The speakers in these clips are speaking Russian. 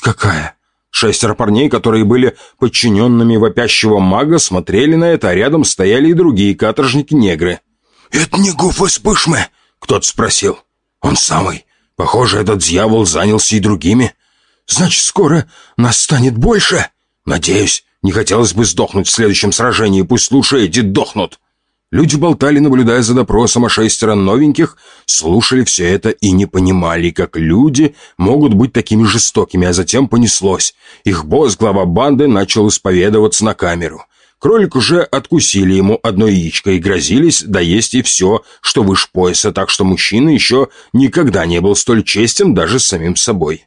Жесть какая! Шестеро парней, которые были подчиненными вопящего мага, смотрели на это, а рядом стояли и другие каторжники-негры. «Это не Гуф из Пышмы?» — кто-то спросил. «Он самый. Похоже, этот дьявол занялся и другими. Значит, скоро нас станет больше? Надеюсь, не хотелось бы сдохнуть в следующем сражении, пусть лучше эти дохнут». Люди болтали, наблюдая за допросом, а шестеро новеньких слушали все это и не понимали, как люди могут быть такими жестокими, а затем понеслось. Их босс, глава банды, начал исповедоваться на камеру. Кролик уже откусили ему одно яичко и грозились доесть и все, что выше пояса, так что мужчина еще никогда не был столь честен даже с самим собой.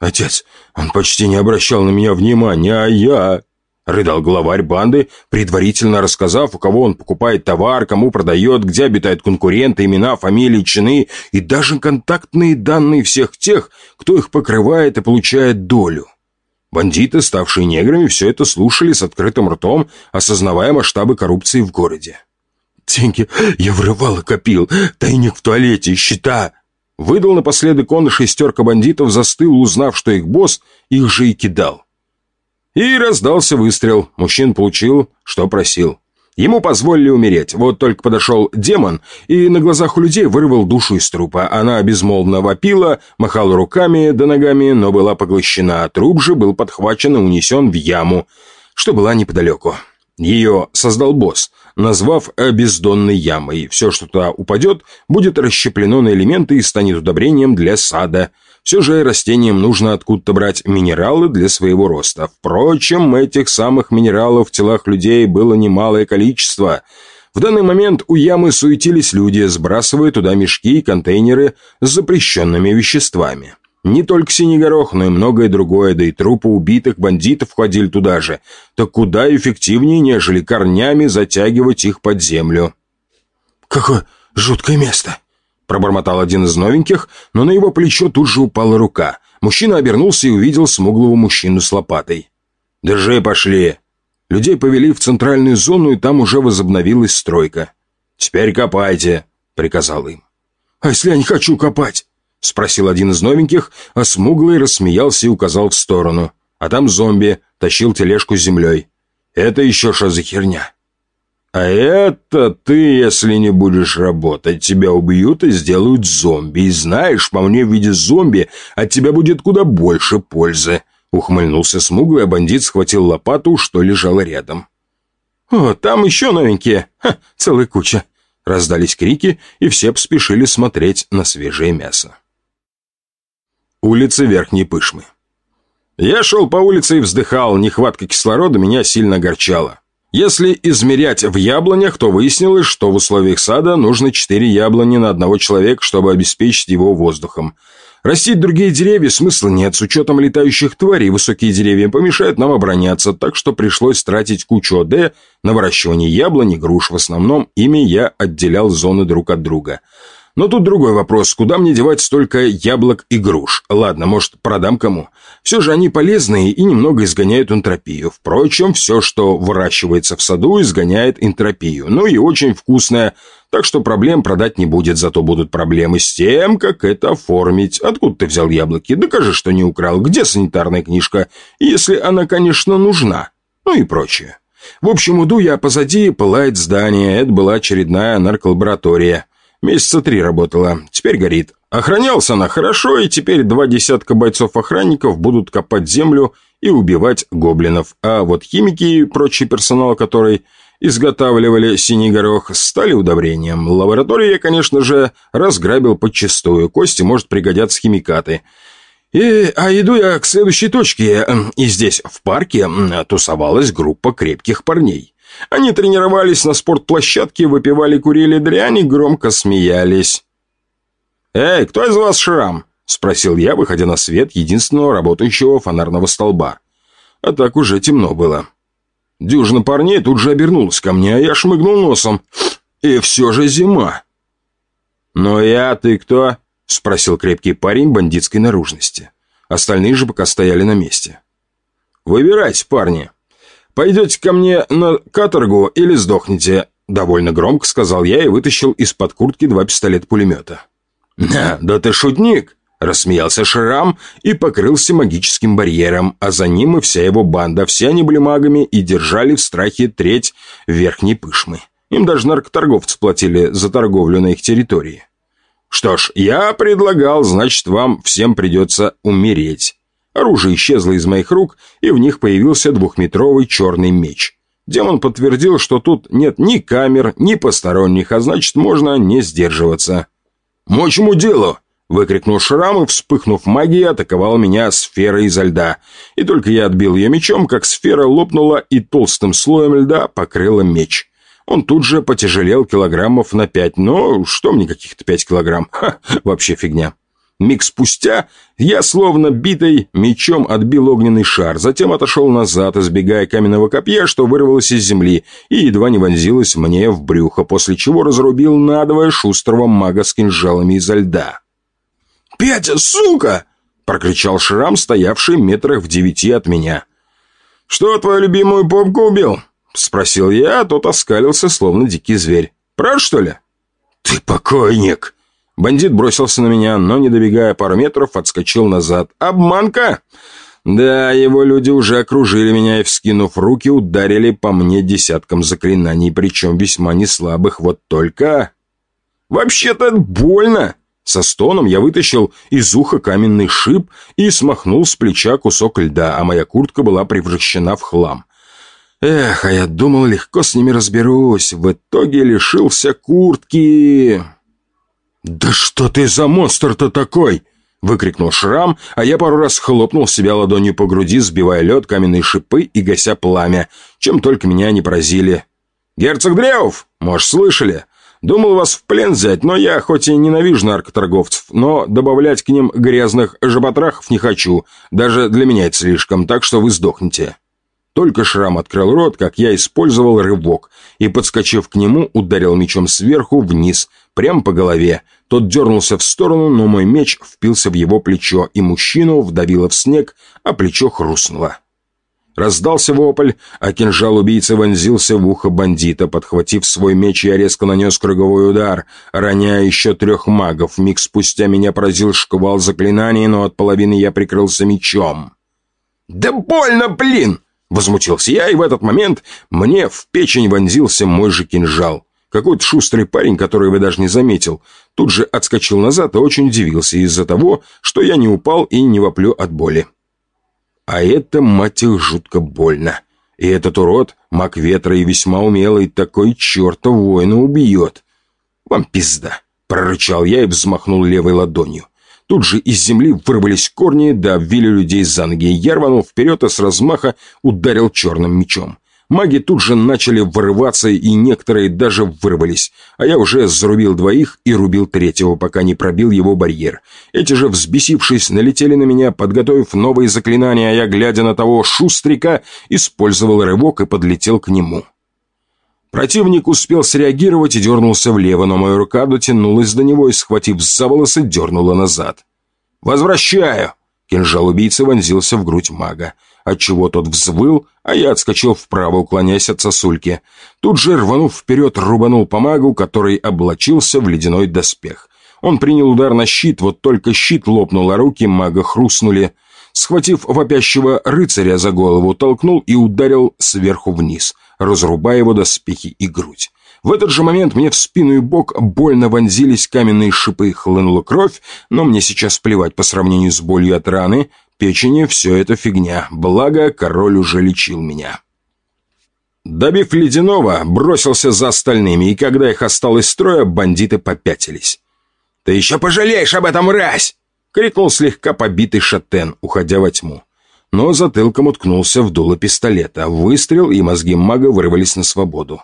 «Отец, он почти не обращал на меня внимания, а я...» Рыдал главарь банды, предварительно рассказав, у кого он покупает товар, кому продает, где обитают конкуренты, имена, фамилии, чины и даже контактные данные всех тех, кто их покрывает и получает долю. Бандиты, ставшие неграми, все это слушали с открытым ртом, осознавая масштабы коррупции в городе. «Деньги я врывал и копил, тайник в туалете, счета!» Выдал напоследок он, шестерка бандитов застыл, узнав, что их босс их же и кидал. И раздался выстрел. Мужчин получил, что просил. Ему позволили умереть. Вот только подошел демон и на глазах у людей вырвал душу из трупа. Она безмолвно вопила, махала руками да ногами, но была поглощена. Труп же был подхвачен и унесен в яму, что была неподалеку. Ее создал босс, назвав бездонной ямой. Все, что туда упадет, будет расщеплено на элементы и станет удобрением для сада – все же растениям нужно откуда-то брать минералы для своего роста. Впрочем, этих самых минералов в телах людей было немалое количество. В данный момент у ямы суетились люди, сбрасывая туда мешки и контейнеры с запрещенными веществами. Не только синий горох, но и многое другое, да и трупы убитых бандитов входили туда же. Так куда эффективнее, нежели корнями затягивать их под землю. «Какое жуткое место!» Пробормотал один из новеньких, но на его плечо тут же упала рука. Мужчина обернулся и увидел смуглого мужчину с лопатой. «Держи, пошли!» Людей повели в центральную зону, и там уже возобновилась стройка. «Теперь копайте», — приказал им. «А если я не хочу копать?» — спросил один из новеньких, а смуглый рассмеялся и указал в сторону. А там зомби тащил тележку с землей. «Это еще что за херня?» А это ты, если не будешь работать, тебя убьют и сделают зомби. И знаешь, по мне в виде зомби от тебя будет куда больше пользы. Ухмыльнулся смуглый, а бандит схватил лопату, что лежала рядом. «О, там еще новенькие! Ха, целая куча!» Раздались крики, и все поспешили смотреть на свежее мясо. Улица Верхней Пышмы. Я шел по улице и вздыхал, нехватка кислорода меня сильно огорчала. Если измерять в яблонях, то выяснилось, что в условиях сада нужно 4 яблони на одного человека, чтобы обеспечить его воздухом. Растить другие деревья смысла нет, с учетом летающих тварей высокие деревья помешают нам обороняться, так что пришлось тратить кучу ОД на выращивание яблонь и груш. В основном ими я отделял зоны друг от друга – но тут другой вопрос. Куда мне девать столько яблок и груш? Ладно, может, продам кому? Все же они полезные и немного изгоняют энтропию. Впрочем, все, что выращивается в саду, изгоняет энтропию. Ну и очень вкусное. Так что проблем продать не будет, зато будут проблемы с тем, как это оформить. Откуда ты взял яблоки? Докажи, что не украл. Где санитарная книжка? Если она, конечно, нужна. Ну и прочее. В общем, иду я позади, пылает здание. Это была очередная нарколаборатория. Месяца три работала, теперь горит. Охранялся она хорошо, и теперь два десятка бойцов-охранников будут копать землю и убивать гоблинов. А вот химики и прочий персонал, который изготавливали синий горох, стали удобрением. Лабораторию я, конечно же, разграбил подчистую. Кости может пригодятся химикаты. И, а иду я к следующей точке, и здесь, в парке, тусовалась группа крепких парней. Они тренировались на спортплощадке, выпивали, курили дрянь и громко смеялись. «Эй, кто из вас шрам?» — спросил я, выходя на свет единственного работающего фонарного столба. А так уже темно было. Дюжина парней тут же обернулась ко мне, а я шмыгнул носом. И все же зима. «Ну я, ты кто?» — спросил крепкий парень бандитской наружности. Остальные же пока стояли на месте. «Выбирайте, парни», «Пойдете ко мне на каторгу или сдохнете?» Довольно громко сказал я и вытащил из-под куртки два пистолета-пулемета. «На, да ты шутник!» Рассмеялся Шрам и покрылся магическим барьером, а за ним и вся его банда. Все они были магами и держали в страхе треть верхней пышмы. Им даже наркоторговцы платили за торговлю на их территории. Что ж, я предлагал, значит, вам всем придется умереть. Оружие исчезло из моих рук, и в них появился двухметровый черный меч. Демон подтвердил, что тут нет ни камер, ни посторонних, а значит, можно не сдерживаться. «Мочему делу!» — выкрикнул Шрам и, вспыхнув магией, атаковал меня сферой изо льда. И только я отбил ее мечом, как сфера лопнула и толстым слоем льда покрыла меч. Он тут же потяжелел килограммов на пять, но что мне каких-то пять килограмм? Ха, вообще фигня. Миг спустя я, словно битой, мечом отбил огненный шар, затем отошел назад, избегая каменного копья, что вырвалось из земли, и едва не вонзилось мне в брюхо, после чего разрубил надвое шустрого мага с кинжалами изо льда. «Петя, сука!» — прокричал Шрам, стоявший метрах в девяти от меня. «Что, твою любимую попку убил?» — спросил я, а тот оскалился, словно дикий зверь. «Прав, что ли?» «Ты покойник!» Бандит бросился на меня, но, не добегая пару метров, отскочил назад. «Обманка!» Да, его люди уже окружили меня и, вскинув руки, ударили по мне десятком заклинаний, причем весьма неслабых, вот только... «Вообще-то больно!» Со стоном я вытащил из уха каменный шип и смахнул с плеча кусок льда, а моя куртка была превращена в хлам. Эх, а я думал, легко с ними разберусь. В итоге лишился куртки. «Да что ты за монстр-то такой?» Выкрикнул Шрам, а я пару раз хлопнул себя ладонью по груди, сбивая лед, каменные шипы и гася пламя, чем только меня не поразили. «Герцог Древов, может, слышали? Думал вас в плен взять, но я хоть и ненавижу наркоторговцев, но добавлять к ним грязных жаботрахов не хочу. Даже для меня это слишком, так что вы сдохнете». Только Шрам открыл рот, как я использовал рывок, и, подскочив к нему, ударил мечом сверху вниз, прямо по голове. Тот дернулся в сторону, но мой меч впился в его плечо, и мужчину вдавило в снег, а плечо хрустнуло. Раздался вопль, а кинжал убийцы вонзился в ухо бандита. Подхватив свой меч, я резко нанес круговой удар, роняя еще трех магов. Миг спустя меня поразил шквал заклинаний, но от половины я прикрылся мечом. «Да больно, блин!» — возмутился я, и в этот момент мне в печень вонзился мой же кинжал. Какой-то шустрый парень, который вы даже не заметил, тут же отскочил назад и очень удивился из-за того, что я не упал и не воплю от боли. А это, мать их, жутко больно. И этот урод, маг ветра и весьма умелый, такой черта воина убьет. Вам пизда, прорычал я и взмахнул левой ладонью. Тут же из земли вырвались корни, да обвили людей за ноги. Я рванул вперед и с размаха ударил черным мечом. Маги тут же начали вырываться, и некоторые даже вырвались. А я уже зарубил двоих и рубил третьего, пока не пробил его барьер. Эти же, взбесившись, налетели на меня, подготовив новые заклинания, а я, глядя на того шустрика, использовал рывок и подлетел к нему. Противник успел среагировать и дернулся влево, но моя рука дотянулась до него и, схватив за волосы, дернула назад. «Возвращаю!» Кинжал убийцы вонзился в грудь мага отчего тот взвыл, а я отскочил вправо, уклоняясь от сосульки. Тут же, рванув вперед, рубанул по магу, который облачился в ледяной доспех. Он принял удар на щит, вот только щит лопнул, а руки мага хрустнули. Схватив вопящего рыцаря за голову, толкнул и ударил сверху вниз, разрубая его доспехи и грудь. В этот же момент мне в спину и бок больно вонзились каменные шипы, хлынула кровь, но мне сейчас плевать по сравнению с болью от раны печени все это фигня, благо король уже лечил меня. Добив ледяного, бросился за остальными, и когда их осталось строя, бандиты попятились. «Ты еще пожалеешь об этом, мразь!» — крикнул слегка побитый шатен, уходя во тьму. Но затылком уткнулся в дуло пистолета. Выстрел, и мозги мага вырвались на свободу.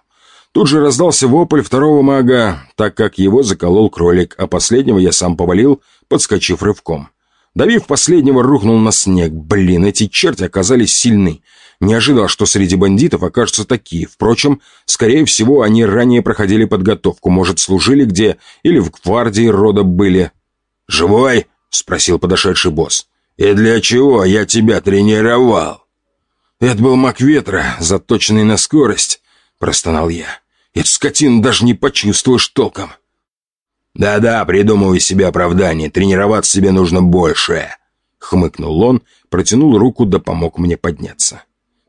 Тут же раздался вопль второго мага, так как его заколол кролик, а последнего я сам повалил, подскочив рывком. Давив последнего, рухнул на снег. Блин, эти черти оказались сильны. Не ожидал, что среди бандитов окажутся такие. Впрочем, скорее всего, они ранее проходили подготовку. Может, служили где, или в гвардии рода были. «Живой?» — спросил подошедший босс. «И для чего я тебя тренировал?» «Это был маг ветра, заточенный на скорость», — простонал я. «Эту скотину даже не почувствуешь толком». «Да-да, придумывай себе оправдание, тренироваться тебе нужно больше», — хмыкнул он, протянул руку да помог мне подняться.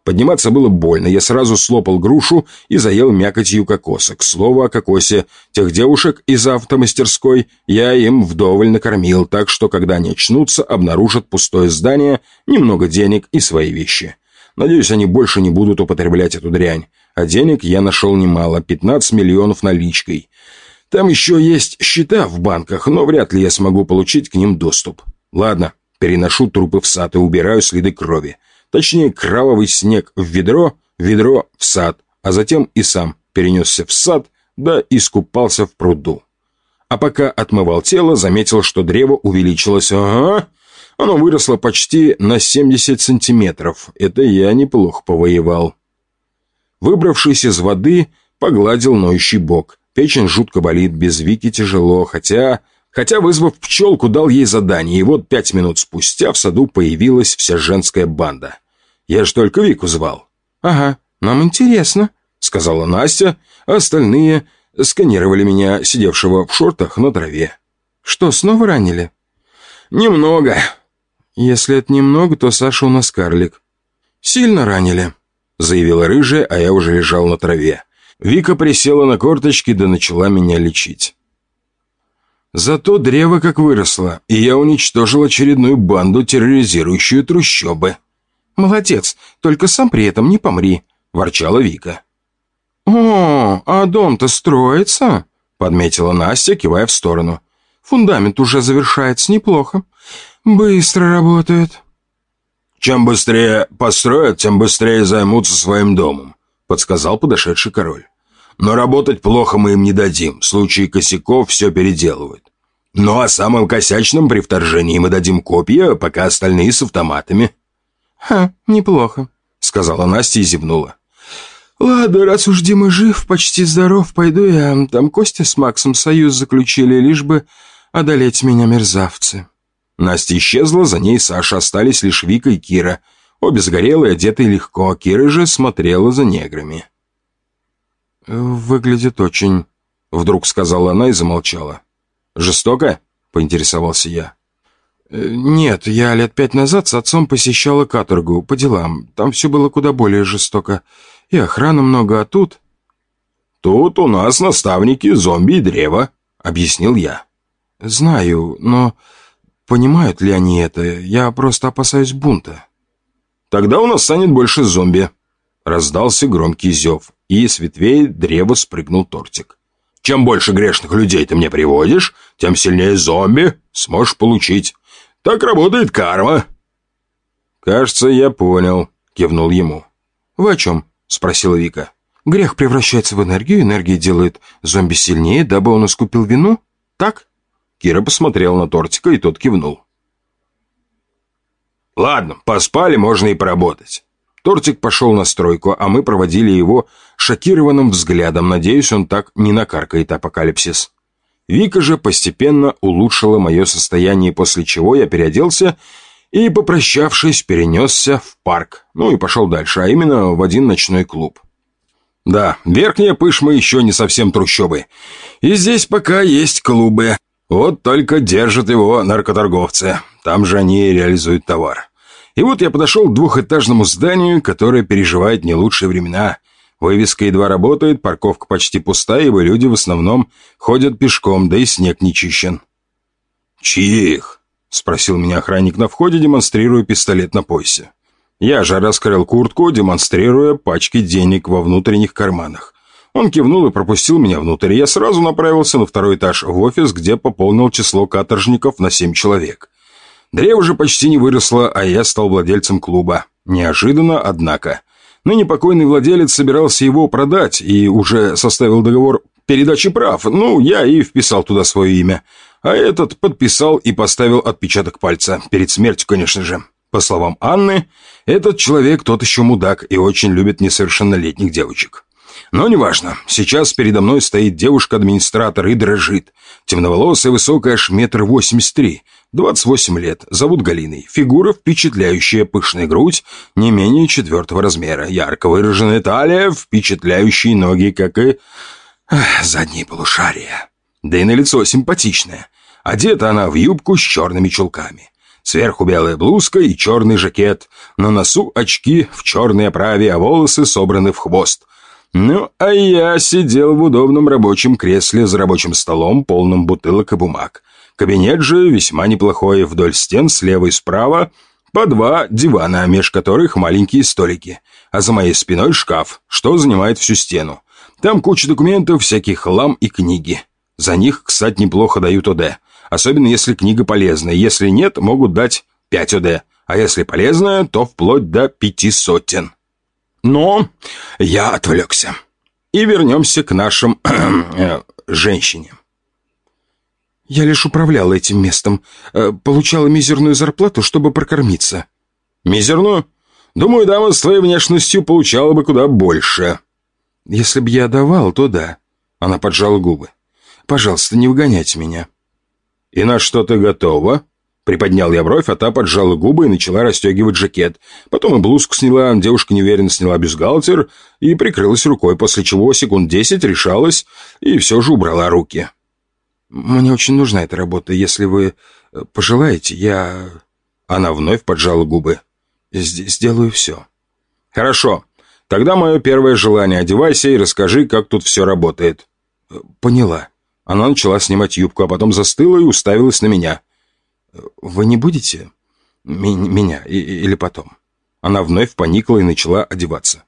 Подниматься было больно, я сразу слопал грушу и заел мякотью кокоса. К слову о кокосе, тех девушек из автомастерской я им вдоволь накормил, так что, когда они очнутся, обнаружат пустое здание, немного денег и свои вещи. Надеюсь, они больше не будут употреблять эту дрянь. А денег я нашел немало, 15 миллионов наличкой. Там еще есть счета в банках, но вряд ли я смогу получить к ним доступ. Ладно, переношу трупы в сад и убираю следы крови. Точнее, кровавый снег в ведро, ведро в сад, а затем и сам перенесся в сад, да искупался в пруду. А пока отмывал тело, заметил, что древо увеличилось. Ага, оно выросло почти на 70 сантиметров. Это я неплохо повоевал. Выбравшись из воды, погладил ноющий бок. Печень жутко болит, без Вики тяжело, хотя... Хотя, вызвав пчелку, дал ей задание, и вот пять минут спустя в саду появилась вся женская банда. Я ж только Вику звал. «Ага, нам интересно», — сказала Настя, а остальные сканировали меня, сидевшего в шортах на траве. «Что, снова ранили?» «Немного». «Если это немного, то Саша у нас карлик». «Сильно ранили», — заявила рыжая, а я уже лежал на траве. Вика присела на корточки да начала меня лечить. Зато древо как выросло, и я уничтожил очередную банду, терроризирующую трущобы. «Молодец, только сам при этом не помри», — ворчала Вика. «О, а дом-то строится», — подметила Настя, кивая в сторону. «Фундамент уже завершается неплохо. Быстро работает». «Чем быстрее построят, тем быстрее займутся своим домом», — подсказал подошедший король. Но работать плохо мы им не дадим. В случае косяков все переделывают. Ну а самым косячным при вторжении мы дадим копья, пока остальные с автоматами». «Ха, неплохо», — сказала Настя и зевнула. «Ладно, раз уж Дима жив, почти здоров, пойду я. Там Костя с Максом союз заключили, лишь бы одолеть меня мерзавцы». Настя исчезла, за ней Саша остались лишь Вика и Кира. Обе сгорелые, одетые легко, Кира же смотрела за неграми. «Выглядит очень...» — вдруг сказала она и замолчала. «Жестоко?» — поинтересовался я. «Э, «Нет, я лет пять назад с отцом посещала каторгу по делам. Там все было куда более жестоко. И охраны много, а тут...» «Тут у нас наставники зомби и древа», — объяснил я. «Знаю, но понимают ли они это? Я просто опасаюсь бунта». «Тогда у нас станет больше зомби», — раздался громкий зев и с ветвей древа спрыгнул тортик. «Чем больше грешных людей ты мне приводишь, тем сильнее зомби сможешь получить. Так работает карма». «Кажется, я понял», — кивнул ему. «Вы о чем?» — спросила Вика. «Грех превращается в энергию, энергия делает зомби сильнее, дабы он искупил вину? Так?» Кира посмотрел на тортика, и тот кивнул. «Ладно, поспали, можно и поработать. Тортик пошел на стройку, а мы проводили его шокированным взглядом. Надеюсь, он так не накаркает апокалипсис. Вика же постепенно улучшила мое состояние, после чего я переоделся и, попрощавшись, перенесся в парк. Ну и пошел дальше, а именно в один ночной клуб. Да, верхняя пышма еще не совсем трущобы. И здесь пока есть клубы. Вот только держат его наркоторговцы. Там же они реализуют товар. И вот я подошел к двухэтажному зданию, которое переживает не лучшие времена. Вывеска едва работает, парковка почти пустая, ибо люди в основном ходят пешком, да и снег не чищен. «Чьих?» — спросил меня охранник на входе, демонстрируя пистолет на поясе. Я же раскрыл куртку, демонстрируя пачки денег во внутренних карманах. Он кивнул и пропустил меня внутрь, я сразу направился на второй этаж в офис, где пополнил число каторжников на семь человек. Древо же почти не выросло, а я стал владельцем клуба. Неожиданно, однако. Ныне покойный владелец собирался его продать и уже составил договор передачи прав. Ну, я и вписал туда свое имя. А этот подписал и поставил отпечаток пальца. Перед смертью, конечно же. По словам Анны, этот человек тот еще мудак и очень любит несовершеннолетних девочек. Но неважно, сейчас передо мной стоит девушка-администратор и дрожит. Темноволосая, высокая, аж метр восемьдесят три. 28 лет, зовут Галиной. Фигура впечатляющая, пышная грудь, не менее четвертого размера. Ярко выраженная талия, впечатляющие ноги, как и... Эх, задние полушария. Да и на лицо симпатичная. Одета она в юбку с черными чулками. Сверху белая блузка и черный жакет. На носу очки в черной оправе, а волосы собраны в хвост. Ну, а я сидел в удобном рабочем кресле за рабочим столом, полным бутылок и бумаг. Кабинет же весьма неплохой, вдоль стен слева и справа по два дивана, меж которых маленькие столики, а за моей спиной шкаф, что занимает всю стену. Там куча документов, всякий хлам и книги. За них, кстати, неплохо дают ОД. Особенно если книга полезная. Если нет, могут дать 5 ОД. А если полезная, то вплоть до пяти сотен. Но я отвлекся. И вернемся к нашим э, женщине. Я лишь управляла этим местом. Э, получала мизерную зарплату, чтобы прокормиться. Мизерную? Думаю, дама с твоей внешностью получала бы куда больше. Если бы я давал, то да. Она поджала губы. Пожалуйста, не выгоняйте меня. И на что ты готова? Приподнял я бровь, а та поджала губы и начала расстегивать жакет. Потом и блузку сняла, девушка неуверенно сняла бюстгальтер и прикрылась рукой, после чего секунд десять решалась и все же убрала руки. «Мне очень нужна эта работа. Если вы э, пожелаете, я...» Она вновь поджала губы. «Сделаю все». «Хорошо. Тогда мое первое желание. Одевайся и расскажи, как тут все работает». «Поняла». Она начала снимать юбку, а потом застыла и уставилась на меня. «Вы не будете? Меня или потом?» Она вновь поникла и начала одеваться.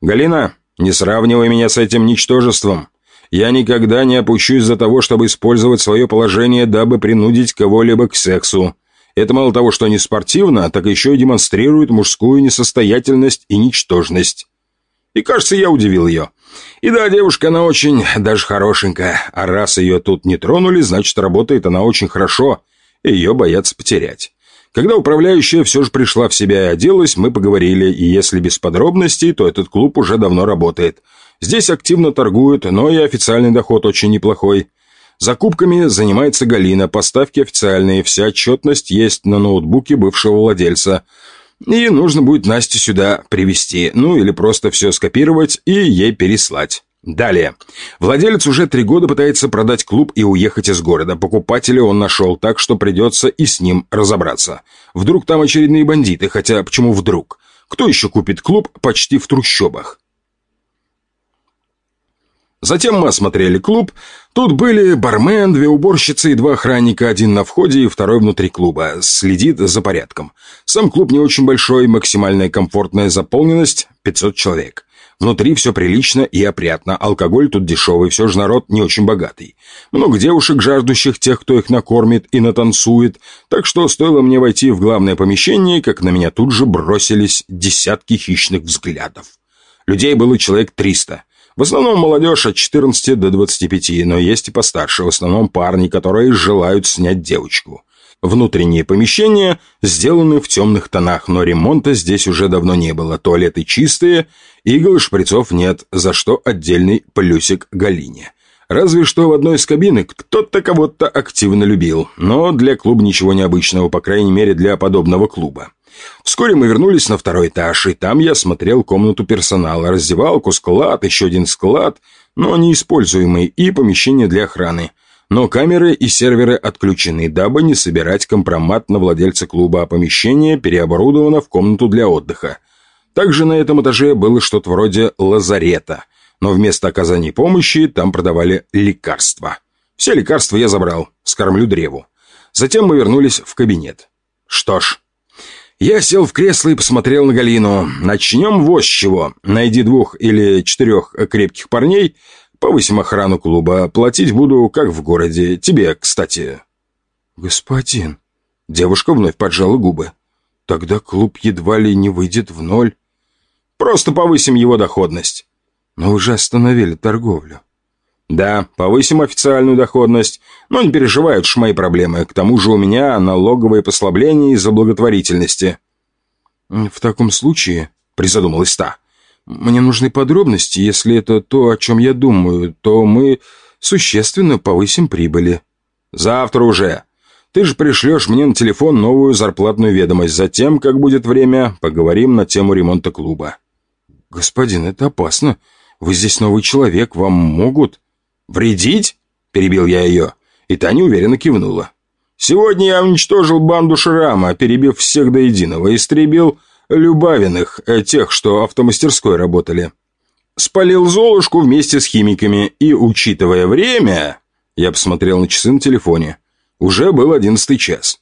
«Галина, не сравнивай меня с этим ничтожеством. Я никогда не опущусь за того, чтобы использовать свое положение, дабы принудить кого-либо к сексу. Это мало того, что не спортивно, так еще и демонстрирует мужскую несостоятельность и ничтожность». И, кажется, я удивил ее. И да, девушка, она очень даже хорошенькая. А раз ее тут не тронули, значит, работает она очень хорошо ее боятся потерять. Когда управляющая все же пришла в себя и оделась, мы поговорили, и если без подробностей, то этот клуб уже давно работает. Здесь активно торгуют, но и официальный доход очень неплохой. Закупками занимается Галина, поставки официальные, вся отчетность есть на ноутбуке бывшего владельца. И нужно будет Настю сюда привести, ну или просто все скопировать и ей переслать. Далее. Владелец уже три года пытается продать клуб и уехать из города. Покупателя он нашел, так что придется и с ним разобраться. Вдруг там очередные бандиты, хотя почему вдруг? Кто еще купит клуб почти в трущобах? Затем мы осмотрели клуб. Тут были бармен, две уборщицы и два охранника, один на входе и второй внутри клуба. Следит за порядком. Сам клуб не очень большой, максимальная комфортная заполненность – 500 человек. Внутри все прилично и опрятно, алкоголь тут дешевый, все же народ не очень богатый. Много девушек, жаждущих тех, кто их накормит и натанцует, так что стоило мне войти в главное помещение, как на меня тут же бросились десятки хищных взглядов. Людей было человек триста. В основном молодежь от 14 до 25, но есть и постарше, в основном парни, которые желают снять девочку. Внутренние помещения сделаны в темных тонах, но ремонта здесь уже давно не было. Туалеты чистые, игл и шприцов нет, за что отдельный плюсик Галине. Разве что в одной из кабинок кто-то кого-то активно любил, но для клуба ничего необычного, по крайней мере для подобного клуба. Вскоре мы вернулись на второй этаж, и там я смотрел комнату персонала, раздевалку, склад, еще один склад, но неиспользуемый, и помещение для охраны – но камеры и серверы отключены, дабы не собирать компромат на владельца клуба, а помещение переоборудовано в комнату для отдыха. Также на этом этаже было что-то вроде лазарета, но вместо оказания помощи там продавали лекарства. Все лекарства я забрал, скормлю древу. Затем мы вернулись в кабинет. Что ж, я сел в кресло и посмотрел на Галину. Начнем вот с чего. Найди двух или четырех крепких парней, Повысим охрану клуба. Платить буду, как в городе. Тебе, кстати». «Господин...» Девушка вновь поджала губы. «Тогда клуб едва ли не выйдет в ноль». «Просто повысим его доходность». «Но уже остановили торговлю». «Да, повысим официальную доходность, но не переживай, это ж мои проблемы. К тому же у меня налоговые послабления из-за благотворительности». «В таком случае», — призадумалась та, мне нужны подробности. Если это то, о чем я думаю, то мы существенно повысим прибыли». «Завтра уже. Ты же пришлешь мне на телефон новую зарплатную ведомость. Затем, как будет время, поговорим на тему ремонта клуба». «Господин, это опасно. Вы здесь новый человек, вам могут...» «Вредить? перебил я ее, и та неуверенно кивнула. «Сегодня я уничтожил банду Шрама, перебив всех до единого, истребил Любавиных, э, тех, что автомастерской работали. Спалил Золушку вместе с химиками, и, учитывая время...» Я посмотрел на часы на телефоне. Уже был одиннадцатый час.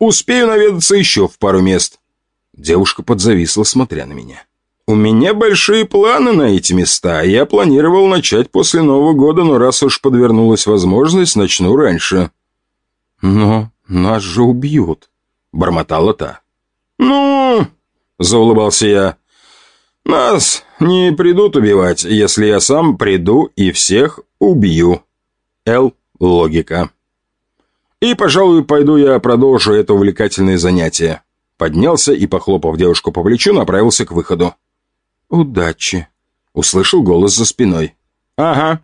«Успею наведаться еще в пару мест». Девушка подзависла, смотря на меня. «У меня большие планы на эти места. Я планировал начать после Нового года, но раз уж подвернулась возможность, начну раньше». «Но нас же убьют», — бормотала та. «Ну...» — заулыбался я. «Нас не придут убивать, если я сам приду и всех убью». Л. Логика. И, пожалуй, пойду я продолжу это увлекательное занятие. Поднялся и, похлопав девушку по плечу, направился к выходу. «Удачи!» — услышал голос за спиной. «Ага».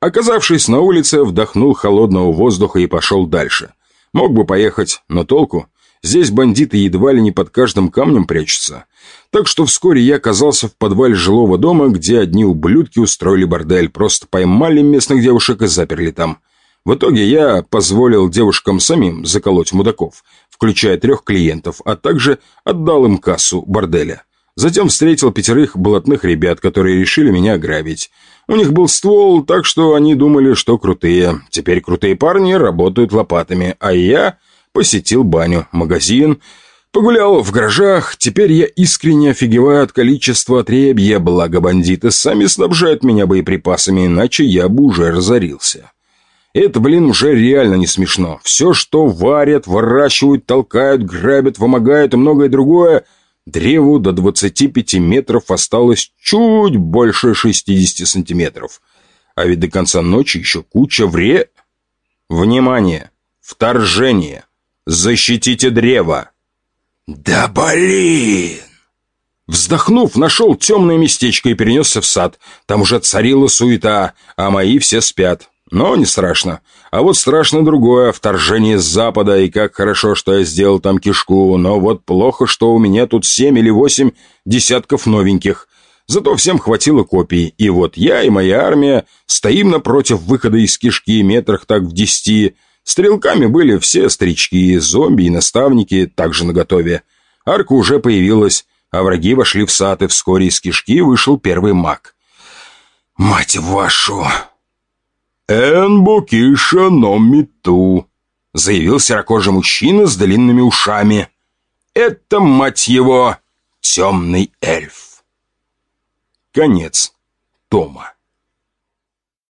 Оказавшись на улице, вдохнул холодного воздуха и пошел дальше. Мог бы поехать, но толку? Здесь бандиты едва ли не под каждым камнем прячутся. Так что вскоре я оказался в подвале жилого дома, где одни ублюдки устроили бордель, просто поймали местных девушек и заперли там. В итоге я позволил девушкам самим заколоть мудаков, включая трех клиентов, а также отдал им кассу борделя. Затем встретил пятерых блатных ребят, которые решили меня ограбить. У них был ствол, так что они думали, что крутые. Теперь крутые парни работают лопатами, а я посетил баню, магазин, погулял в гаражах. Теперь я искренне офигеваю от количества отребья, благо бандиты сами снабжают меня боеприпасами, иначе я бы уже разорился. Это, блин, уже реально не смешно. Все, что варят, выращивают, толкают, грабят, вымогают и многое другое – Древу до 25 метров осталось чуть больше 60 сантиметров. А ведь до конца ночи еще куча вре... Внимание! Вторжение! Защитите древо! Да блин! Вздохнув, нашел темное местечко и перенесся в сад. Там уже царила суета, а мои все спят. Но не страшно. А вот страшно другое, вторжение с запада, и как хорошо, что я сделал там кишку, но вот плохо, что у меня тут семь или восемь десятков новеньких. Зато всем хватило копий, и вот я и моя армия стоим напротив выхода из кишки метрах так в десяти. Стрелками были все старички, зомби и наставники также наготове. Арка уже появилась, а враги вошли в сад, и вскоре из кишки вышел первый маг. «Мать вашу!» «Энбукиша номиту», — заявил серокожий мужчина с длинными ушами. «Это, мать его, темный эльф». Конец тома.